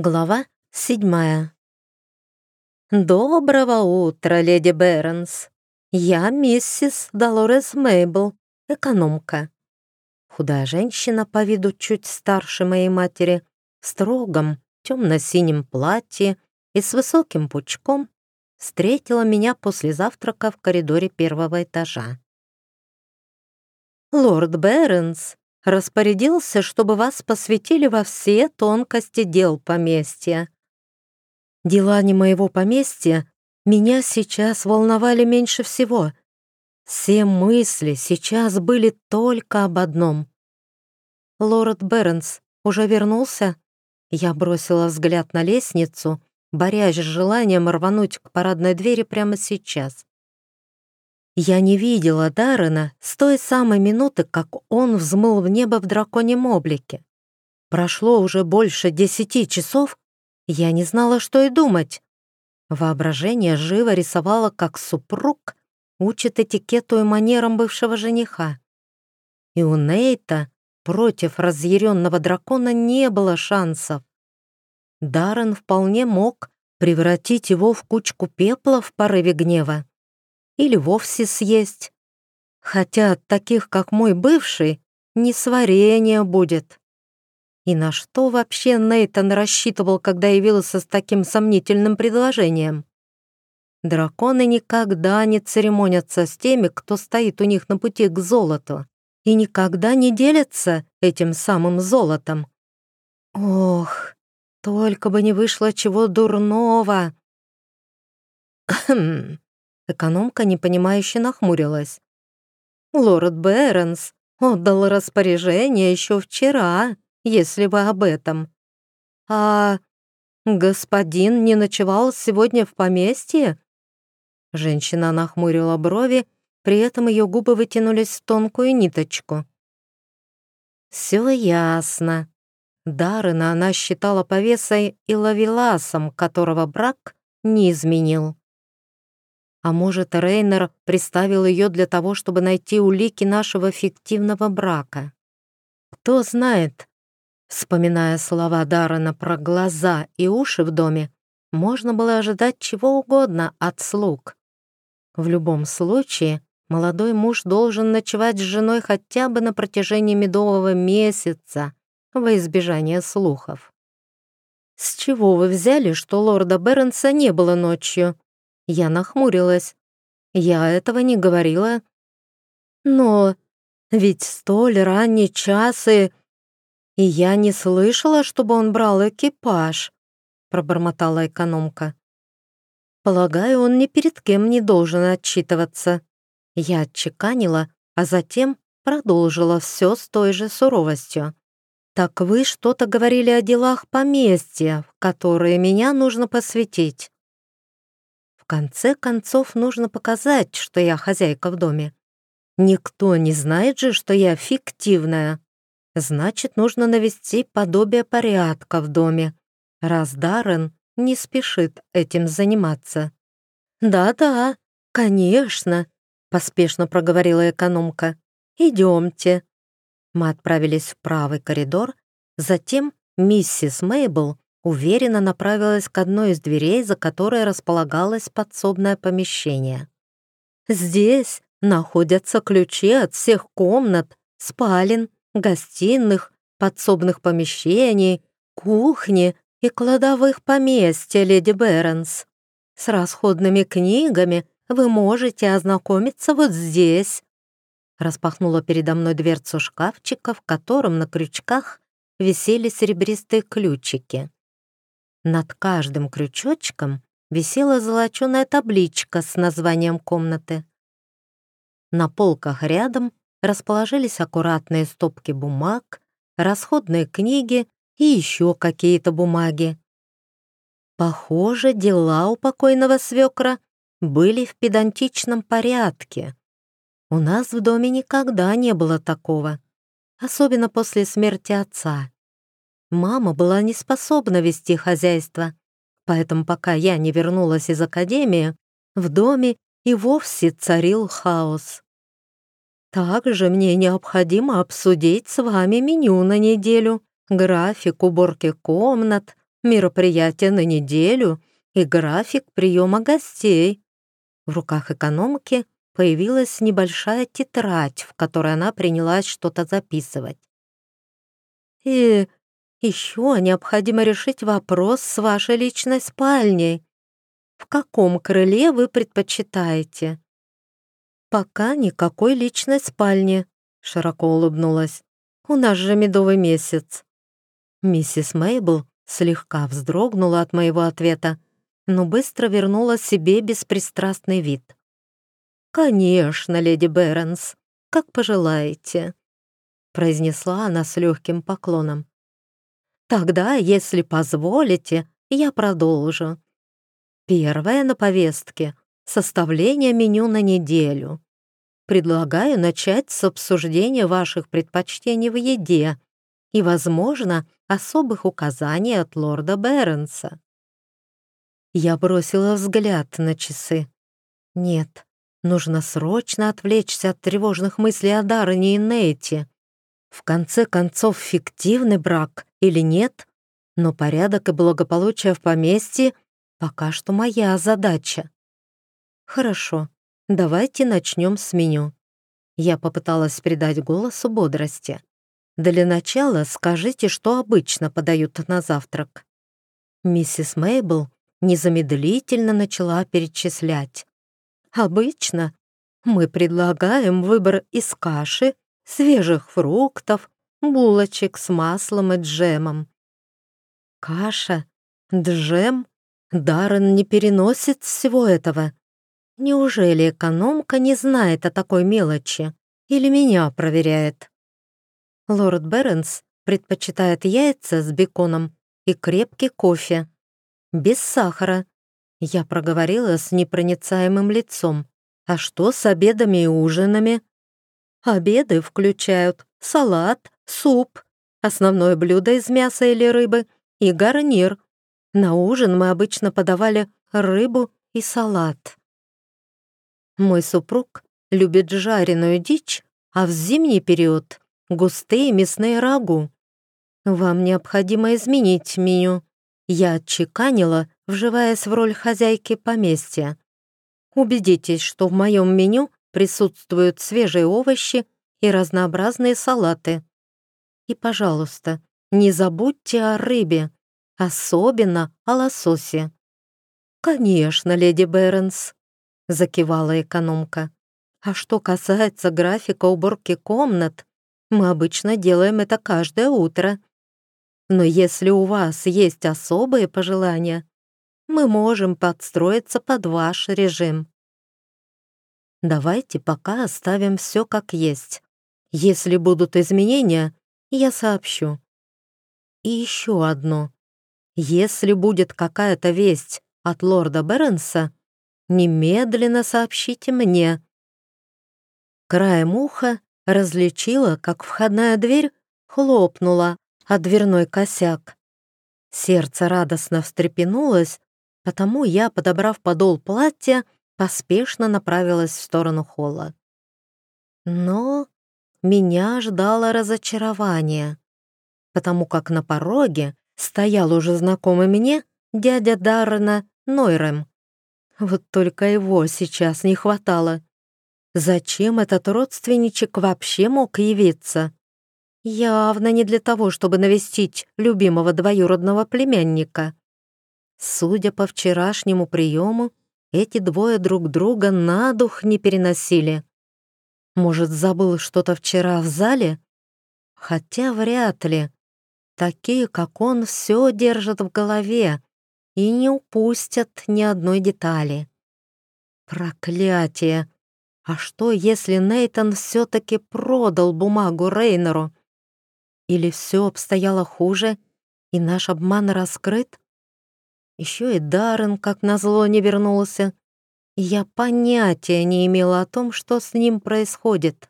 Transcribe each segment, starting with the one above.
Глава седьмая. «Доброго утра, леди Бернс. Я миссис Долорес Мейбл, экономка». Худая женщина, по виду чуть старше моей матери, в строгом темно-синем платье и с высоким пучком, встретила меня после завтрака в коридоре первого этажа. «Лорд Бернс распорядился, чтобы вас посвятили во все тонкости дел поместья. Дела не моего поместья меня сейчас волновали меньше всего. Все мысли сейчас были только об одном. «Лорд Бернс уже вернулся?» Я бросила взгляд на лестницу, борясь с желанием рвануть к парадной двери прямо сейчас. Я не видела Даррена с той самой минуты, как он взмыл в небо в драконьем облике. Прошло уже больше десяти часов, я не знала, что и думать. Воображение живо рисовало, как супруг учит этикету и манерам бывшего жениха. И у Нейта против разъяренного дракона не было шансов. Даррен вполне мог превратить его в кучку пепла в порыве гнева или вовсе съесть. Хотя от таких, как мой бывший, не сварение будет. И на что вообще Нейтан рассчитывал, когда явился с таким сомнительным предложением? Драконы никогда не церемонятся с теми, кто стоит у них на пути к золоту, и никогда не делятся этим самым золотом. Ох, только бы не вышло чего дурного. Хм, Экономка непонимающе нахмурилась. «Лорд Бернс отдал распоряжение еще вчера, если вы об этом. А господин не ночевал сегодня в поместье?» Женщина нахмурила брови, при этом ее губы вытянулись в тонкую ниточку. «Все ясно. Дарына она считала повесой и лавеласом, которого брак не изменил. А может, Рейнер приставил ее для того, чтобы найти улики нашего фиктивного брака? Кто знает? Вспоминая слова Даррена про глаза и уши в доме, можно было ожидать чего угодно от слуг. В любом случае, молодой муж должен ночевать с женой хотя бы на протяжении медового месяца во избежание слухов. «С чего вы взяли, что лорда Бернса не было ночью?» Я нахмурилась. Я этого не говорила. Но ведь столь ранний час и... И я не слышала, чтобы он брал экипаж, пробормотала экономка. Полагаю, он ни перед кем не должен отчитываться. Я отчеканила, а затем продолжила все с той же суровостью. «Так вы что-то говорили о делах поместья, в которые меня нужно посвятить конце концов нужно показать, что я хозяйка в доме. Никто не знает же, что я фиктивная. Значит, нужно навести подобие порядка в доме, раз Даррен не спешит этим заниматься. «Да-да, конечно», — поспешно проговорила экономка. «Идемте». Мы отправились в правый коридор, затем миссис Мейбл уверенно направилась к одной из дверей, за которой располагалось подсобное помещение. Здесь находятся ключи от всех комнат, спален, гостиных, подсобных помещений, кухни и кладовых поместья леди Бернс. С расходными книгами вы можете ознакомиться вот здесь. Распахнула передо мной дверцу шкафчика, в котором на крючках висели серебристые ключики. Над каждым крючочком висела золоченая табличка с названием комнаты. На полках рядом расположились аккуратные стопки бумаг, расходные книги и еще какие-то бумаги. Похоже, дела у покойного свекра были в педантичном порядке. У нас в доме никогда не было такого, особенно после смерти отца. Мама была не способна вести хозяйство, поэтому пока я не вернулась из академии, в доме и вовсе царил хаос. Также мне необходимо обсудить с вами меню на неделю, график уборки комнат, мероприятие на неделю и график приема гостей». В руках экономки появилась небольшая тетрадь, в которой она принялась что-то записывать. «И еще необходимо решить вопрос с вашей личной спальней. В каком крыле вы предпочитаете?» «Пока никакой личной спальни», — широко улыбнулась. «У нас же медовый месяц». Миссис Мейбл слегка вздрогнула от моего ответа, но быстро вернула себе беспристрастный вид. «Конечно, леди Бернс, как пожелаете», — произнесла она с легким поклоном. «Тогда, если позволите, я продолжу. Первое на повестке — составление меню на неделю. Предлагаю начать с обсуждения ваших предпочтений в еде и, возможно, особых указаний от лорда Бернса». Я бросила взгляд на часы. Нет, Нужно срочно отвлечься от тревожных мыслей о Даррене и Нейте. В конце концов, фиктивный брак или нет, но порядок и благополучие в поместье пока что моя задача. Хорошо, давайте начнем с меню. Я попыталась придать голосу бодрости. Для начала скажите, что обычно подают на завтрак. Миссис Мейбл незамедлительно начала перечислять. Обычно мы предлагаем выбор из каши, свежих фруктов, булочек с маслом и джемом. Каша, джем, Даррен не переносит всего этого. Неужели экономка не знает о такой мелочи или меня проверяет? Лорд Бернс предпочитает яйца с беконом и крепкий кофе. Без сахара, я проговорила с непроницаемым лицом. «А что с обедами и ужинами?» «Обеды включают салат, суп, основное блюдо из мяса или рыбы и гарнир. На ужин мы обычно подавали рыбу и салат». Мой супруг любит жареную дичь, а в зимний период — густые мясные рагу. Вам необходимо изменить меню. Я отчеканила, вживаясь в роль хозяйки поместья. Убедитесь, что в моем меню присутствуют свежие овощи и разнообразные салаты. И, пожалуйста, не забудьте о рыбе, особенно о лососе. «Конечно, леди Бернс», — закивала экономка. «А что касается графика уборки комнат, мы обычно делаем это каждое утро. Но если у вас есть особые пожелания, мы можем подстроиться под ваш режим. Давайте пока оставим все как есть. Если будут изменения, я сообщу. И еще одно. Если будет какая-то весть от лорда Бернса, немедленно сообщите мне. Краем уха различила, как входная дверь хлопнула, а дверной косяк. Сердце радостно встрепенулось, потому я, подобрав подол платья, поспешно направилась в сторону холла. Но меня ждало разочарование, потому как на пороге стоял уже знакомый мне дядя Даррена Нойрем. Вот только его сейчас не хватало. Зачем этот родственничек вообще мог явиться? Явно не для того, чтобы навестить любимого двоюродного племянника. Судя по вчерашнему приему, эти двое друг друга на дух не переносили. Может, забыл что-то вчера в зале? Хотя вряд ли. Такие, как он, все держат в голове и не упустят ни одной детали. Проклятие! А что, если Нейтон все-таки продал бумагу Рейнеру? Или все обстояло хуже, и наш обман раскрыт? Еще и Даррен, как назло, не вернулся. я понятия не имела о том, что с ним происходит.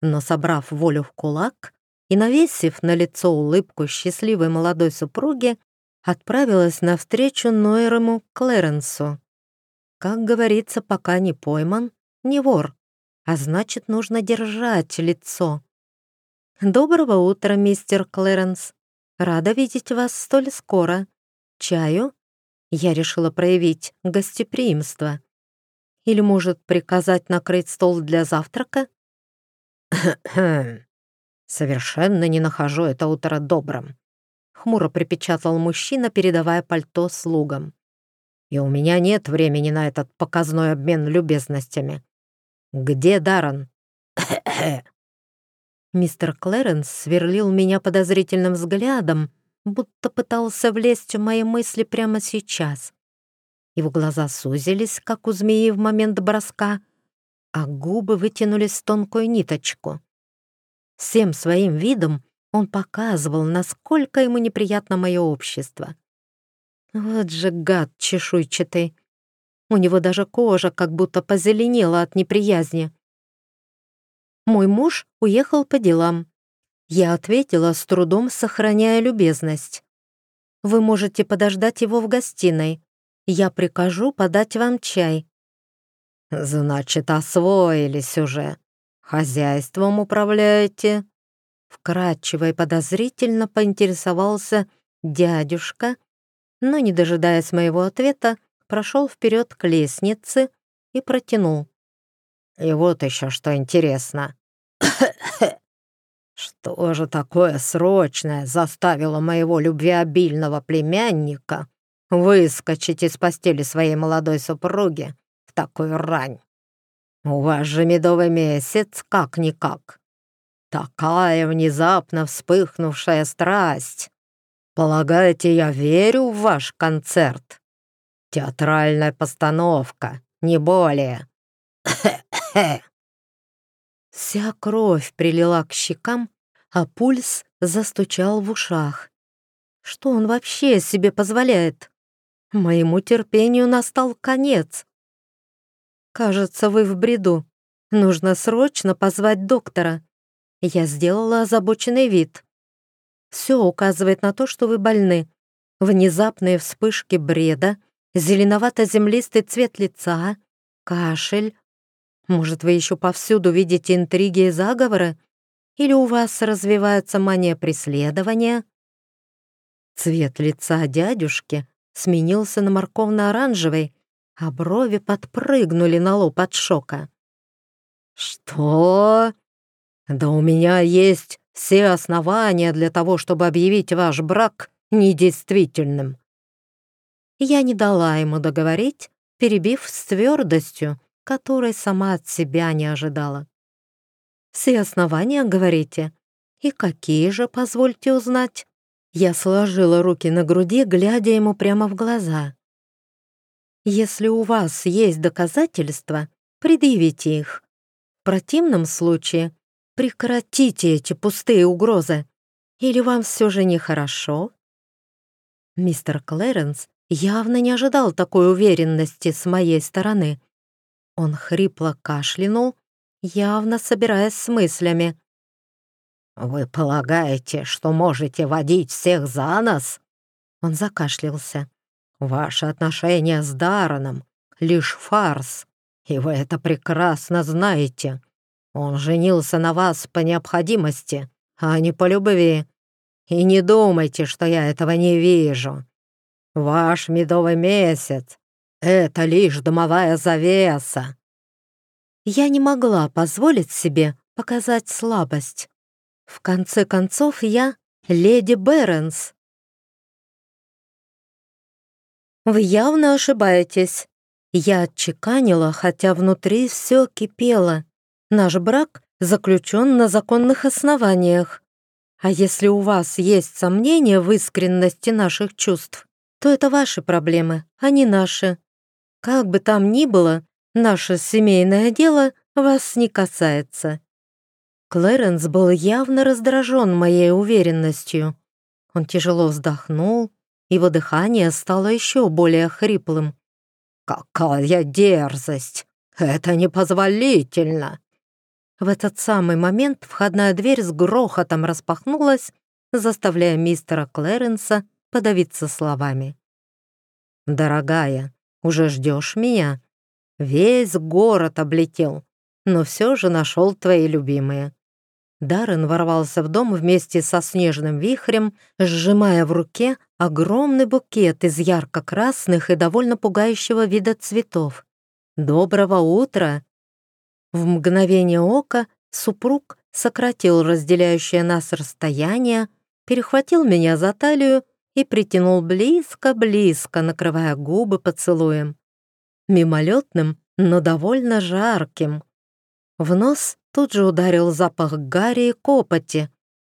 Но, собрав волю в кулак и навесив на лицо улыбку счастливой молодой супруги, отправилась навстречу Нойрому Клэренсу. Как говорится, пока не пойман, не вор, а значит, нужно держать лицо. «Доброго утра, мистер Клэренс!» Рада видеть вас столь скоро. Чаю?» Я решила проявить гостеприимство. Или, может, приказать накрыть стол для завтрака? Совершенно не нахожу это утро добрым. Хмуро припечатал мужчина, передавая пальто слугам. И у меня нет времени на этот показной обмен любезностями. Где Даррен? Мистер Клэренс сверлил меня подозрительным взглядом, будто пытался влезть в мои мысли прямо сейчас. Его глаза сузились, как у змеи в момент броска, а губы вытянулись в тонкую ниточку. Всем своим видом он показывал, насколько ему неприятно мое общество. Вот же гад чешуйчатый. У него даже кожа как будто позеленела от неприязни. Мой муж уехал по делам. Я ответила, с трудом сохраняя любезность. Вы можете подождать его в гостиной. Я прикажу подать вам чай. Значит, освоились уже. Хозяйством управляете? Вкратчиво и подозрительно поинтересовался дядюшка, но, не дожидаясь моего ответа, прошел вперед к лестнице и протянул. «И вот еще что интересно. Что же такое срочное заставило моего любвеобильного племянника выскочить из постели своей молодой супруги в такую рань? У вас же медовый месяц, как-никак. Такая внезапно вспыхнувшая страсть. Полагаете, я верю в ваш концерт? Театральная постановка, не более. Вся кровь прилила к щекам, а пульс застучал в ушах. Что он вообще себе позволяет? Моему терпению настал конец. «Кажется, вы в бреду. Нужно срочно позвать доктора». Я сделала озабоченный вид. Все указывает на то, что вы больны. Внезапные вспышки бреда, зеленовато-землистый цвет лица, кашель. Может, вы еще повсюду видите интриги и заговоры? Или у вас развивается мания преследования? Цвет лица дядюшки сменился на морковно-оранжевый, а брови подпрыгнули на лоб от шока. «Что? Да у меня есть все основания для того, чтобы объявить ваш брак недействительным». Я не дала ему договорить, перебив с твердостью, которой сама от себя не ожидала. «Все основания, говорите? И какие же, позвольте узнать?» Я сложила руки на груди, глядя ему прямо в глаза. «Если у вас есть доказательства, предъявите их. В противном случае прекратите эти пустые угрозы. Или вам все же нехорошо?» Мистер Клэренс явно не ожидал такой уверенности с моей стороны. Он хрипло кашлянул, явно собираясь с мыслями. «Вы полагаете, что можете водить всех за нос?» Он закашлялся. «Ваши отношения с Дараном — лишь фарс, и вы это прекрасно знаете. Он женился на вас по необходимости, а не по любви. И не думайте, что я этого не вижу. Ваш медовый месяц — это лишь дымовая завеса». Я не могла позволить себе показать слабость. В конце концов, я леди Беренс. Вы явно ошибаетесь. Я отчеканила, хотя внутри все кипело. Наш брак заключен на законных основаниях. А если у вас есть сомнения в искренности наших чувств, то это ваши проблемы, а не наши. Как бы там ни было, наше семейное дело вас не касается. Клэренс был явно раздражен моей уверенностью. Он тяжело вздохнул, его дыхание стало еще более хриплым. «Какая дерзость! Это непозволительно!» В этот самый момент входная дверь с грохотом распахнулась, заставляя мистера Клэренса подавиться словами. «Дорогая, уже ждешь меня? Весь город облетел, но все же нашел твои любимые. Даррен ворвался в дом вместе со снежным вихрем, сжимая в руке огромный букет из ярко-красных и довольно пугающего вида цветов. «Доброго утра!» В мгновение ока супруг сократил разделяющее нас расстояние, перехватил меня за талию и притянул близко-близко, накрывая губы поцелуем. Мимолетным, но довольно жарким. В нос тут же ударил запах гари и копоти,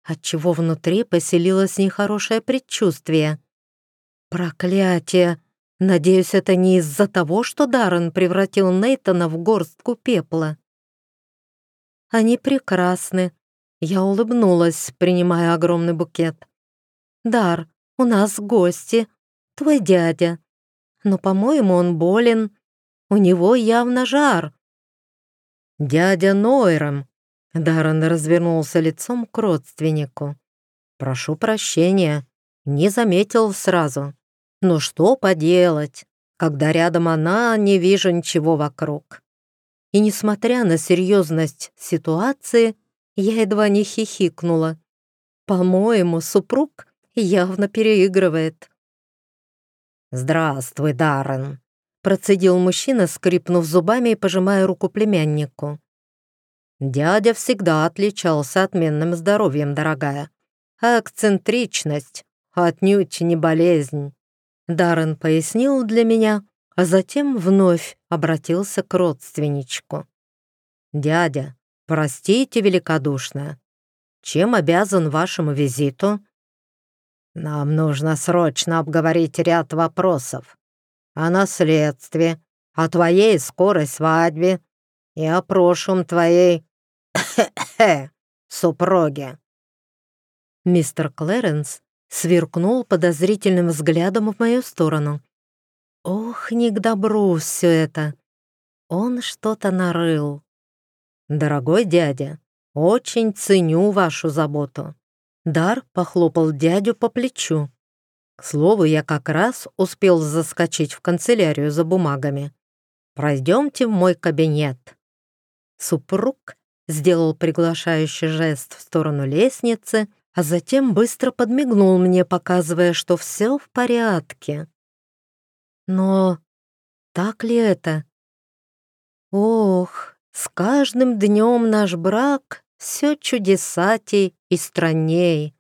отчего внутри поселилось нехорошее предчувствие. Проклятие! Надеюсь, это не из-за того, что Даррен превратил Нейтона в горстку пепла. Они прекрасны. Я улыбнулась, принимая огромный букет. «Дар, у нас гости. Твой дядя. Но, по-моему, он болен. У него явно жар». «Дядя Нойром», — Даррен развернулся лицом к родственнику. «Прошу прощения, не заметил сразу. Но что поделать, когда рядом она, не вижу ничего вокруг» и, несмотря на серьезность ситуации, я едва не хихикнула. По-моему, супруг явно переигрывает. «Здравствуй, Даррен», — процедил мужчина, скрипнув зубами и пожимая руку племяннику. «Дядя всегда отличался отменным здоровьем, дорогая. А эксцентричность отнюдь не болезнь». Даррен пояснил для меня, а затем вновь обратился к родственничку. «Дядя, простите великодушно. Чем обязан вашему визиту?» «Нам нужно срочно обговорить ряд вопросов. О наследстве, о твоей скорой свадьбе и о прошлом твоей супруге». Мистер Клэренс сверкнул подозрительным взглядом в мою сторону. Ох, не к добру все это. Он что-то нарыл. Дорогой дядя, очень ценю вашу заботу. Дар похлопал дядю по плечу. К слову, я как раз успел заскочить в канцелярию за бумагами. Пройдемте в мой кабинет. Супруг сделал приглашающий жест в сторону лестницы, а затем быстро подмигнул мне, показывая, что все в порядке. Но так ли это? Ох, с каждым днем наш брак все чудесатей и странней.